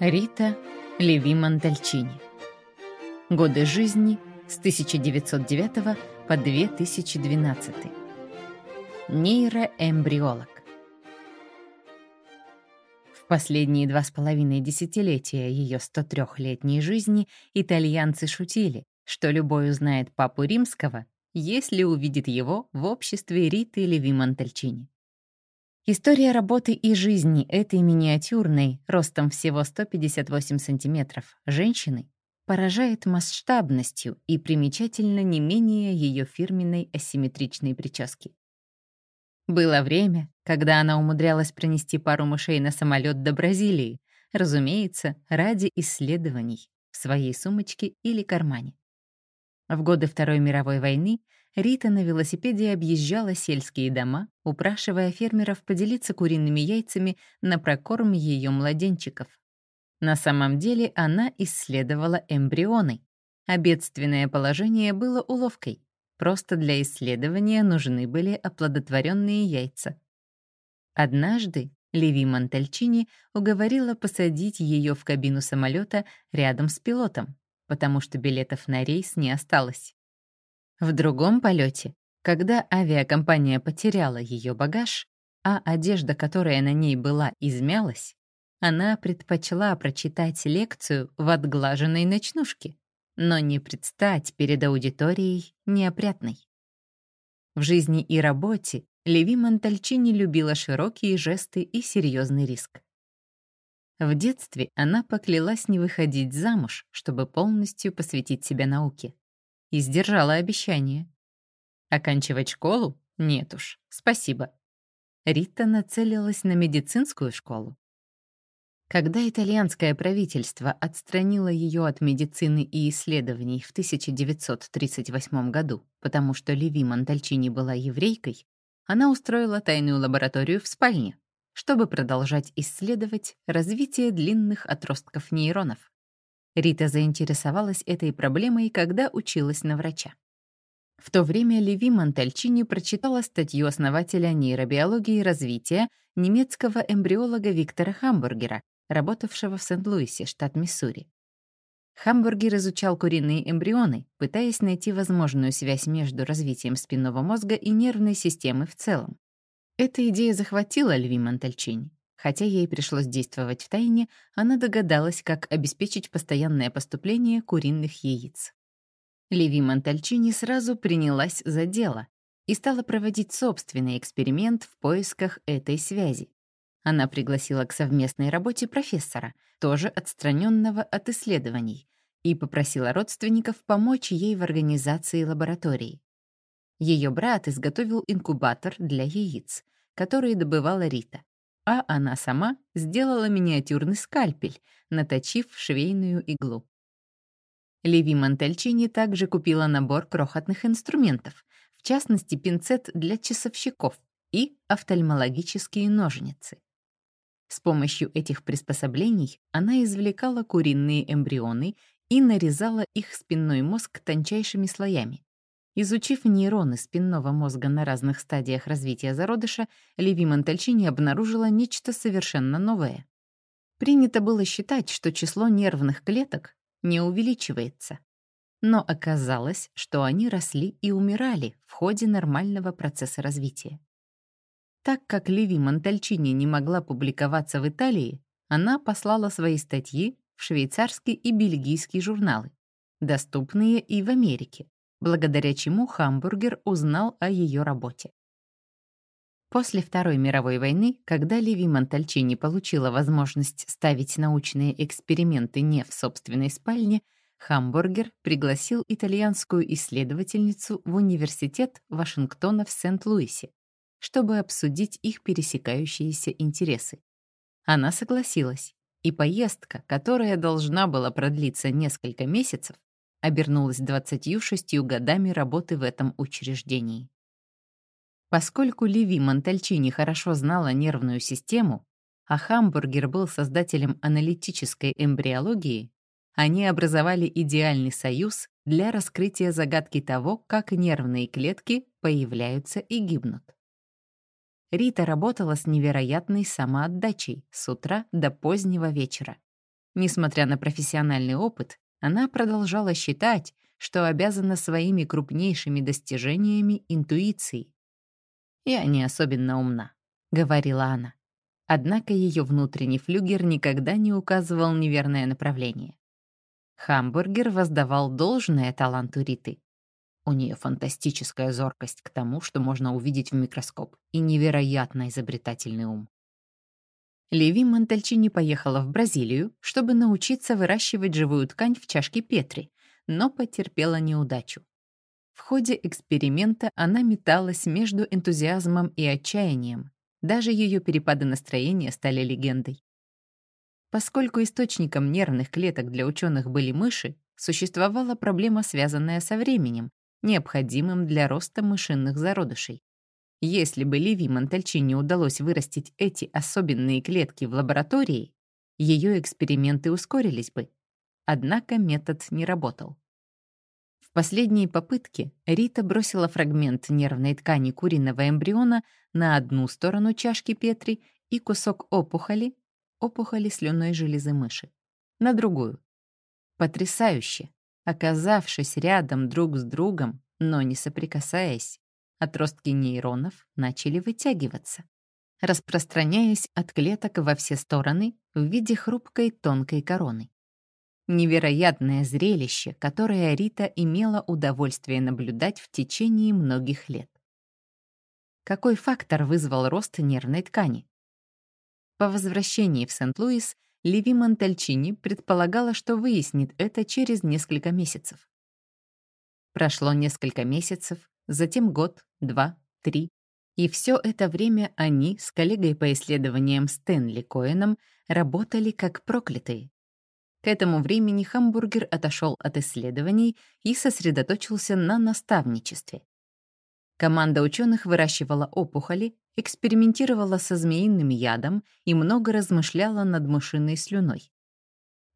Рита Леви Монтальчини. Годы жизни с 1909 по 2012. Нейроэмбриолог. В последние два с половиной десятилетия ее 103-летней жизни итальянцы шутили, что любой узнает папу римского, если увидит его в обществе Риты Леви Монтальчини. История работы и жизни этой миниатюрной, ростом всего 158 сантиметров, женщины поражает масштабностью и примечательно не менее ее фирменной асимметричной прически. Было время, когда она умудрялась пронести пару мышей на самолет до Бразилии, разумеется, ради исследований в своей сумочке или кармане. В годы Второй мировой войны Рита на велосипеде объезжала сельские дома, упрашивая фермеров поделиться куриными яйцами на прокорм ее младенчиков. На самом деле она исследовала эмбрионы, а положение было уловкой. Просто для исследования нужны были оплодотворенные яйца. Однажды Леви Монтальчини уговорила посадить ее в кабину самолета рядом с пилотом, потому что билетов на рейс не осталось. В другом полете, когда авиакомпания потеряла ее багаж, а одежда, которая на ней была, измялась, она предпочла прочитать лекцию в отглаженной ночнушке, но не предстать перед аудиторией неопрятной. В жизни и работе Леви Монтальчини любила широкие жесты и серьезный риск. В детстве она поклялась не выходить замуж, чтобы полностью посвятить себя науке и сдержала обещание. Оканчивать школу? Нет уж, спасибо. Рита нацелилась на медицинскую школу. Когда итальянское правительство отстранило ее от медицины и исследований в 1938 году, потому что Леви Монтальчини была еврейкой, она устроила тайную лабораторию в спальне, чтобы продолжать исследовать развитие длинных отростков нейронов. Рита заинтересовалась этой проблемой, когда училась на врача. В то время Леви Монтальчини прочитала статью основателя нейробиологии и развития немецкого эмбриолога Виктора Хамбургера, работавшего в Сент-Луисе, штат Миссури. Хамбургер изучал куриные эмбрионы, пытаясь найти возможную связь между развитием спинного мозга и нервной системы в целом. Эта идея захватила Льви Монтальчини. Хотя ей пришлось действовать в тайне, она догадалась, как обеспечить постоянное поступление куриных яиц. Леви Монтальчини сразу принялась за дело и стала проводить собственный эксперимент в поисках этой связи. Она пригласила к совместной работе профессора, тоже отстраненного от исследований, и попросила родственников помочь ей в организации лаборатории. Ее брат изготовил инкубатор для яиц, который добывала Рита, а она сама сделала миниатюрный скальпель, наточив швейную иглу. Леви Монтельчини также купила набор крохотных инструментов, в частности пинцет для часовщиков и офтальмологические ножницы. С помощью этих приспособлений она извлекала куриные эмбрионы и нарезала их спинной мозг тончайшими слоями. Изучив нейроны спинного мозга на разных стадиях развития зародыша, Леви Монтальчини обнаружила нечто совершенно новое. Принято было считать, что число нервных клеток не увеличивается. Но оказалось, что они росли и умирали в ходе нормального процесса развития. Так как Леви Монтальчини не могла публиковаться в Италии, она послала свои статьи в швейцарские и бельгийские журналы, доступные и в Америке, благодаря чему Хамбургер узнал о ее работе. После Второй мировой войны, когда Леви Монтальчини получила возможность ставить научные эксперименты не в собственной спальне, Хамбургер пригласил итальянскую исследовательницу в университет Вашингтона в Сент-Луисе, чтобы обсудить их пересекающиеся интересы. Она согласилась, и поездка, которая должна была продлиться несколько месяцев, обернулась 26 годами работы в этом учреждении. Поскольку Леви Монтальчини хорошо знала нервную систему, а Хамбургер был создателем аналитической эмбриологии, они образовали идеальный союз для раскрытия загадки того, как нервные клетки появляются и гибнут. Рита работала с невероятной самоотдачей с утра до позднего вечера. Несмотря на профессиональный опыт, она продолжала считать, что обязана своими крупнейшими достижениями интуиции. «Я не особенно умна», — говорила она. Однако ее внутренний флюгер никогда не указывал неверное направление. Хамбургер воздавал должное таланту Риты. У нее фантастическая зоркость к тому, что можно увидеть в микроскоп, и невероятно изобретательный ум. Леви Монтальчини поехала в Бразилию, чтобы научиться выращивать живую ткань в чашке Петри, но потерпела неудачу. В ходе эксперимента она металась между энтузиазмом и отчаянием. Даже ее перепады настроения стали легендой. Поскольку источником нервных клеток для ученых были мыши, существовала проблема, связанная со временем, необходимым для роста мышиных зародышей. Если бы Ливи Монтальчини удалось вырастить эти особенные клетки в лаборатории, ее эксперименты ускорились бы. Однако метод не работал. В последней попытке Рита бросила фрагмент нервной ткани куриного эмбриона на одну сторону чашки Петри и кусок опухоли, опухоли слюной железы мыши, на другую. Потрясающе! Оказавшись рядом друг с другом, но не соприкасаясь, Отростки нейронов начали вытягиваться, распространяясь от клеток во все стороны в виде хрупкой тонкой короны. Невероятное зрелище, которое Рита имела удовольствие наблюдать в течение многих лет. Какой фактор вызвал рост нервной ткани? По возвращении в Сент-Луис Леви Монтальчини предполагала, что выяснит это через несколько месяцев. Прошло несколько месяцев, затем год, два, три. И все это время они с коллегой по исследованиям Стэнли Коэном работали как проклятые. К этому времени Хамбургер отошел от исследований и сосредоточился на наставничестве. Команда ученых выращивала опухоли, экспериментировала со змеиным ядом и много размышляла над мышиной слюной.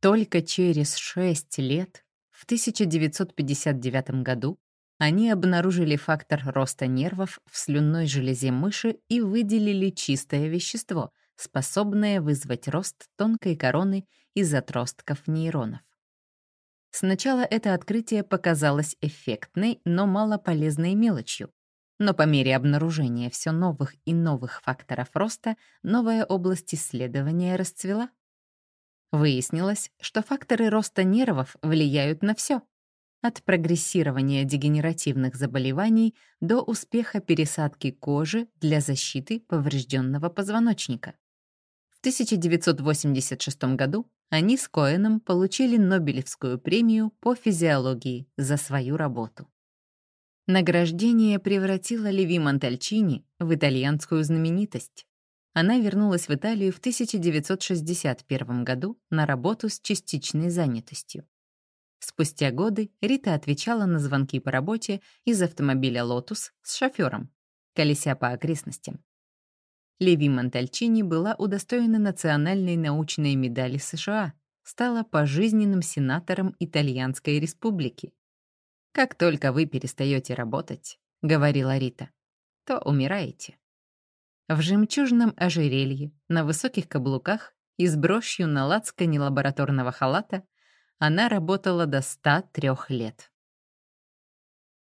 Только через шесть лет, в 1959 году, они обнаружили фактор роста нервов в слюнной железе мыши и выделили чистое вещество, способное вызвать рост тонкой короны из отростков нейронов. Сначала это открытие показалось эффектной, но малополезной мелочью. Но по мере обнаружения все новых и новых факторов роста новая область исследования расцвела. Выяснилось, что факторы роста нервов влияют на все, от прогрессирования дегенеративных заболеваний до успеха пересадки кожи для защиты поврежденного позвоночника. В 1986 году они с Коэном получили Нобелевскую премию по физиологии за свою работу. Награждение превратило Леви Монтальчини в итальянскую знаменитость. Она вернулась в Италию в 1961 году на работу с частичной занятостью. Спустя годы Рита отвечала на звонки по работе из автомобиля «Лотус» с шофёром, колеся по окрестностям. Леви Монтальчини была удостоена национальной научной медали США, стала пожизненным сенатором Итальянской республики. «Как только вы перестаете работать», — говорила Рита, — «то умираете». В жемчужном ожерелье, на высоких каблуках и с брошью на лацкане лабораторного халата она работала до 103 лет.